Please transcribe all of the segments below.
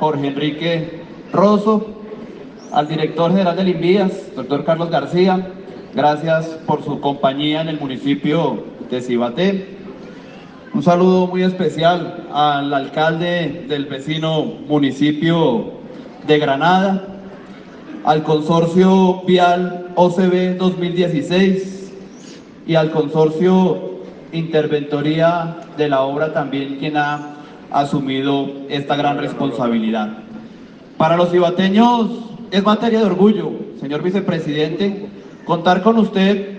Jorge Enrique Rosso, al director general del INVIAS, doctor Carlos García, gracias por su compañía en el municipio de Cibaté. Un saludo muy especial al alcalde del vecino municipio de Granada, al consorcio Vial OCB 2016 y al consorcio Interventoría de la obra también quien ha asumido esta gran responsabilidad. Para los cibateños es materia de orgullo, señor vicepresidente, contar con usted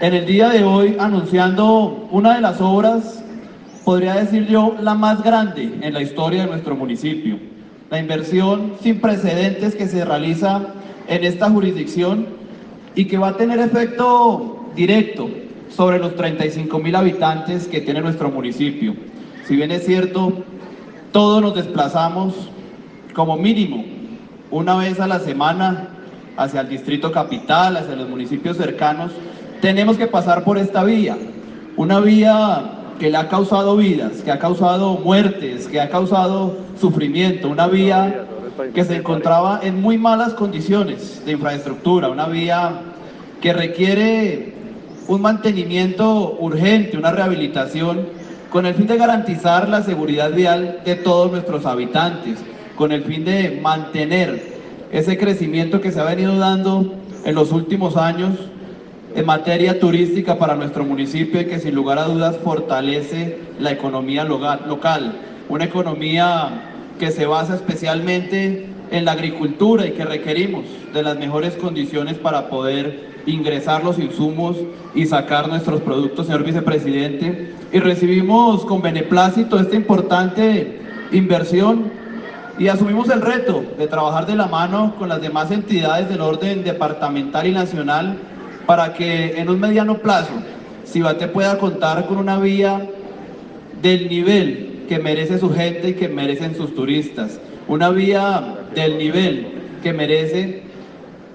en el día de hoy anunciando una de las obras, podría decir yo, la más grande en la historia de nuestro municipio. La inversión sin precedentes que se realiza en esta jurisdicción y que va a tener efecto directo sobre los 35 mil habitantes que tiene nuestro municipio. Si bien es cierto, todos nos desplazamos como mínimo una vez a la semana hacia el distrito capital, hacia los municipios cercanos, tenemos que pasar por esta vía, una vía que le ha causado vidas, que ha causado muertes, que ha causado sufrimiento, una vía que se encontraba en muy malas condiciones de infraestructura, una vía que requiere un mantenimiento urgente, una rehabilitación, con el fin de garantizar la seguridad vial de todos nuestros habitantes, con el fin de mantener ese crecimiento que se ha venido dando en los últimos años en materia turística para nuestro municipio y que sin lugar a dudas fortalece la economía local, una economía que se basa especialmente en la agricultura y que requerimos de las mejores condiciones para poder ingresar los insumos y sacar nuestros productos, señor vicepresidente. Y recibimos con beneplácito esta importante inversión y asumimos el reto de trabajar de la mano con las demás entidades del orden departamental y nacional para que en un mediano plazo Cibate pueda contar con una vía del nivel que merece su gente y que merecen sus turistas, una vía del nivel que merece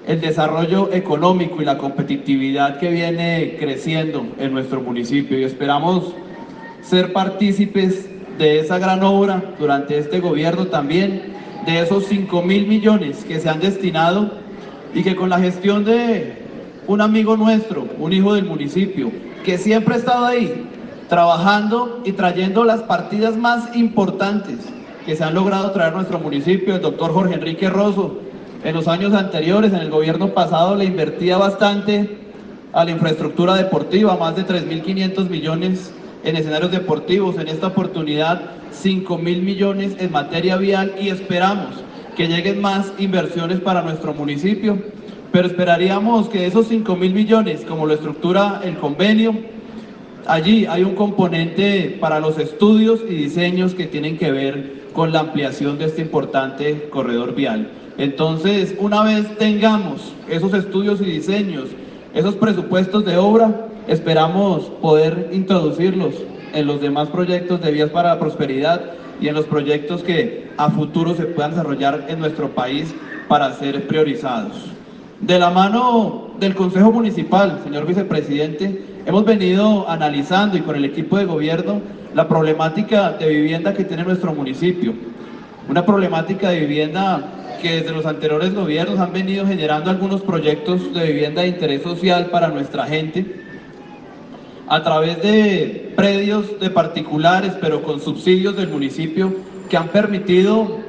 el desarrollo económico y la competitividad que viene creciendo en nuestro municipio. Y esperamos ser partícipes de esa gran obra durante este gobierno también, de esos 5 mil millones que se han destinado y que con la gestión de un amigo nuestro, un hijo del municipio, que siempre ha estado ahí, trabajando y trayendo las partidas más importantes que se han logrado traer a nuestro municipio, el doctor Jorge Enrique Rosso, en los años anteriores, en el gobierno pasado, le invertía bastante a la infraestructura deportiva, más de 3.500 millones en escenarios deportivos. En esta oportunidad, 5 mil millones en materia vial y esperamos que lleguen más inversiones para nuestro municipio. Pero esperaríamos que esos 5 mil millones, como lo estructura el convenio, allí hay un componente para los estudios y diseños que tienen que ver con la ampliación de este importante corredor vial. Entonces, una vez tengamos esos estudios y diseños, esos presupuestos de obra, esperamos poder introducirlos en los demás proyectos de vías para la prosperidad y en los proyectos que a futuro se puedan desarrollar en nuestro país para ser priorizados. De la mano del Consejo Municipal, señor vicepresidente, hemos venido analizando y con el equipo de gobierno la problemática de vivienda que tiene nuestro municipio. Una problemática de vivienda que desde los anteriores gobiernos han venido generando algunos proyectos de vivienda de interés social para nuestra gente a través de predios de particulares, pero con subsidios del municipio que han permitido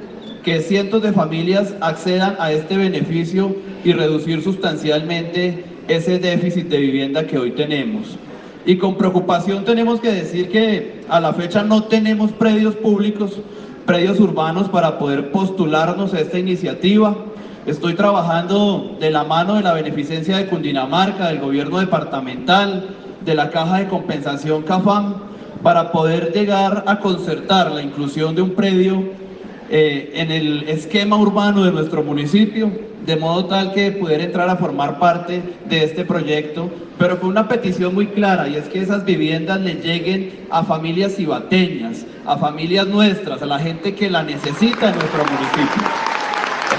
que cientos de familias accedan a este beneficio y reducir sustancialmente ese déficit de vivienda que hoy tenemos. Y con preocupación tenemos que decir que a la fecha no tenemos predios públicos predios urbanos para poder postularnos a esta iniciativa. Estoy trabajando de la mano de la beneficencia de Cundinamarca, del gobierno departamental, de la Caja de Compensación CAFAM, para poder llegar a concertar la inclusión de un predio eh, en el esquema urbano de nuestro municipio, de modo tal que pudiera entrar a formar parte de este proyecto, pero con una petición muy clara, y es que esas viviendas le lleguen a familias cibateñas, a familias nuestras, a la gente que la necesita en nuestro municipio.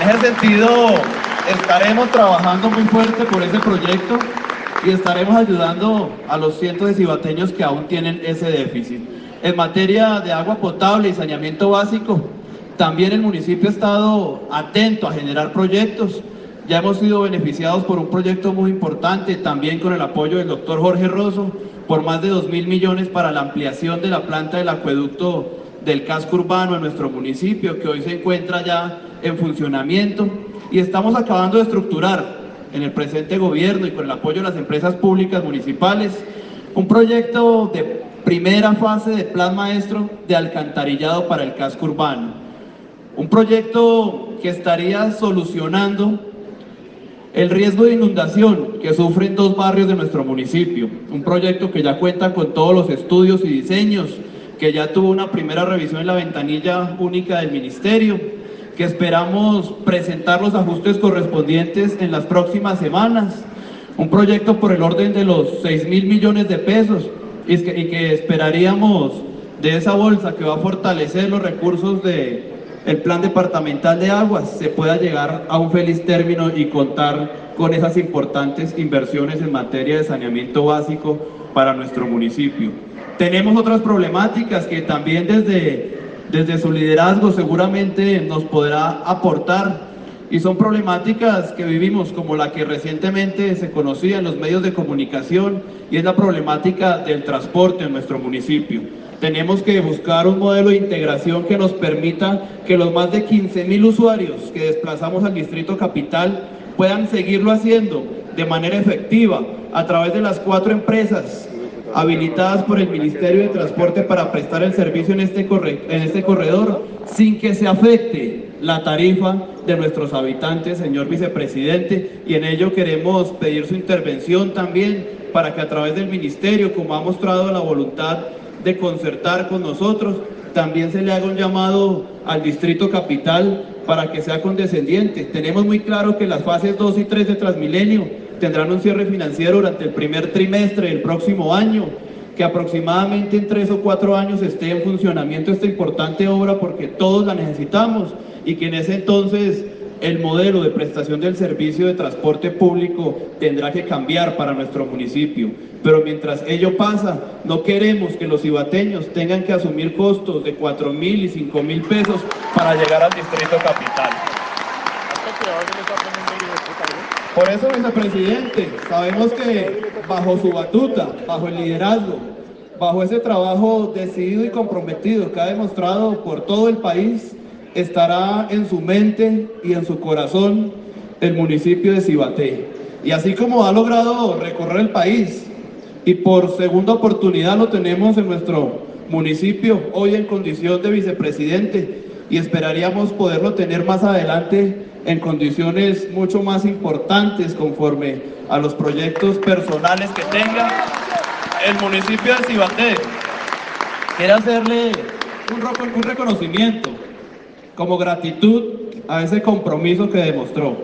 En ese sentido, estaremos trabajando muy fuerte por ese proyecto y estaremos ayudando a los cientos de cibateños que aún tienen ese déficit. En materia de agua potable y saneamiento básico, También el municipio ha estado atento a generar proyectos. Ya hemos sido beneficiados por un proyecto muy importante, también con el apoyo del doctor Jorge Rosso, por más de 2 mil millones para la ampliación de la planta del acueducto del casco urbano en nuestro municipio, que hoy se encuentra ya en funcionamiento. Y estamos acabando de estructurar en el presente gobierno y con el apoyo de las empresas públicas municipales un proyecto de primera fase de plan maestro de alcantarillado para el casco urbano. Un proyecto que estaría solucionando el riesgo de inundación que sufren dos barrios de nuestro municipio. Un proyecto que ya cuenta con todos los estudios y diseños, que ya tuvo una primera revisión en la ventanilla única del ministerio, que esperamos presentar los ajustes correspondientes en las próximas semanas. Un proyecto por el orden de los 6 mil millones de pesos y que, y que esperaríamos de esa bolsa que va a fortalecer los recursos de el plan departamental de aguas se pueda llegar a un feliz término y contar con esas importantes inversiones en materia de saneamiento básico para nuestro municipio. Tenemos otras problemáticas que también desde, desde su liderazgo seguramente nos podrá aportar y son problemáticas que vivimos como la que recientemente se conocía en los medios de comunicación y es la problemática del transporte en nuestro municipio. Tenemos que buscar un modelo de integración que nos permita que los más de 15 mil usuarios que desplazamos al Distrito Capital puedan seguirlo haciendo de manera efectiva a través de las cuatro empresas habilitadas por el Ministerio de Transporte para prestar el servicio en este, en este corredor sin que se afecte la tarifa de nuestros habitantes, señor vicepresidente, y en ello queremos pedir su intervención también para que a través del ministerio, como ha mostrado la voluntad de concertar con nosotros, también se le haga un llamado al Distrito Capital para que sea condescendiente. Tenemos muy claro que las fases 2 y 3 de Transmilenio tendrán un cierre financiero durante el primer trimestre del próximo año, que aproximadamente en tres o cuatro años esté en funcionamiento esta importante obra porque todos la necesitamos y que en ese entonces el modelo de prestación del servicio de transporte público tendrá que cambiar para nuestro municipio. Pero mientras ello pasa, no queremos que los ibateños tengan que asumir costos de 4 mil y 5 mil pesos para llegar al distrito capital. Por eso, vicepresidente, sabemos que bajo su batuta, bajo el liderazgo, bajo ese trabajo decidido y comprometido que ha demostrado por todo el país, estará en su mente y en su corazón el municipio de Cibaté. Y así como ha logrado recorrer el país, y por segunda oportunidad lo tenemos en nuestro municipio, hoy en condición de vicepresidente, y esperaríamos poderlo tener más adelante en condiciones mucho más importantes conforme a los proyectos personales que tenga el municipio de Cibaté. Quiero hacerle un, reconocimiento como gratitud a ese compromiso que demostró.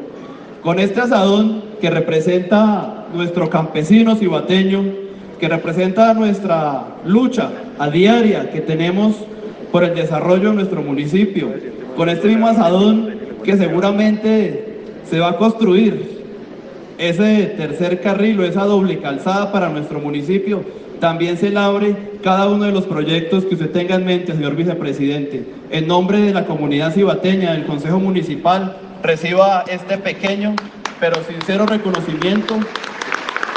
Con este asadón que representa nuestro campesino cibateño, que representa nuestra lucha a diaria que tenemos por el desarrollo de nuestro municipio, con este mismo asadón que seguramente se va a construir ese tercer carril o esa doble calzada para nuestro municipio, también se abre cada uno de los proyectos que usted tenga en mente, señor vicepresidente. En nombre de la comunidad cibateña, del Consejo Municipal, reciba este pequeño pero sincero reconocimiento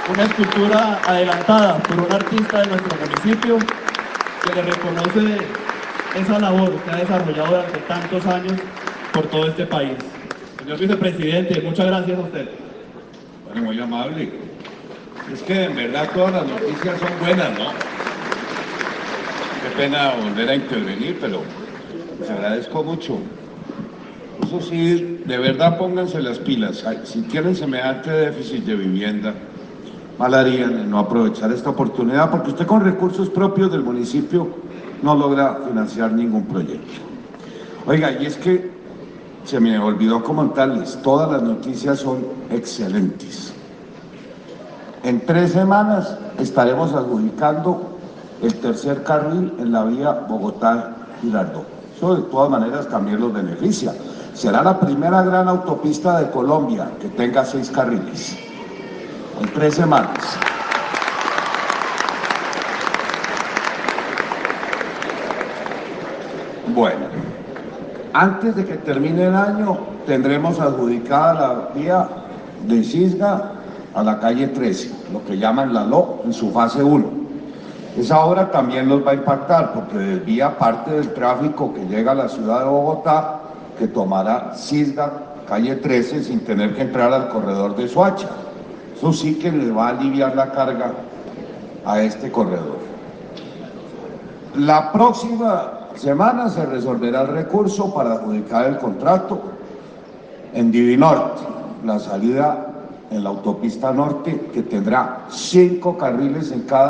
una escultura adelantada por un artista de nuestro municipio que le reconoce esa labor que ha desarrollado durante tantos años por todo este país. Señor vicepresidente, muchas gracias a usted. Muy amable. Es que en verdad todas las noticias son buenas, ¿no? Qué pena volver a intervenir, pero les agradezco mucho. Eso sí, de verdad pónganse las pilas. Si tienen semejante déficit de vivienda, mal harían en no aprovechar esta oportunidad, porque usted con recursos propios del municipio no logra financiar ningún proyecto. Oiga, y es que se me olvidó comentarles, todas las noticias son excelentes. En tres semanas estaremos adjudicando el tercer carril en la vía Bogotá-Girardot. Eso de todas maneras también los beneficia. Será la primera gran autopista de Colombia que tenga seis carriles en tres semanas. Bueno, Antes de que termine el año tendremos adjudicada la vía de Cisga a la calle 13, lo que llaman la LO en su fase 1. Esa obra también nos va a impactar porque desvía parte del tráfico que llega a la ciudad de Bogotá, que tomará Cisga, calle 13, sin tener que entrar al corredor de Soacha. Eso sí que le va a aliviar la carga a este corredor. La próxima semana se resolverá el recurso para adjudicar el contrato en Divinorte, la salida en la autopista norte que tendrá cinco carriles en cada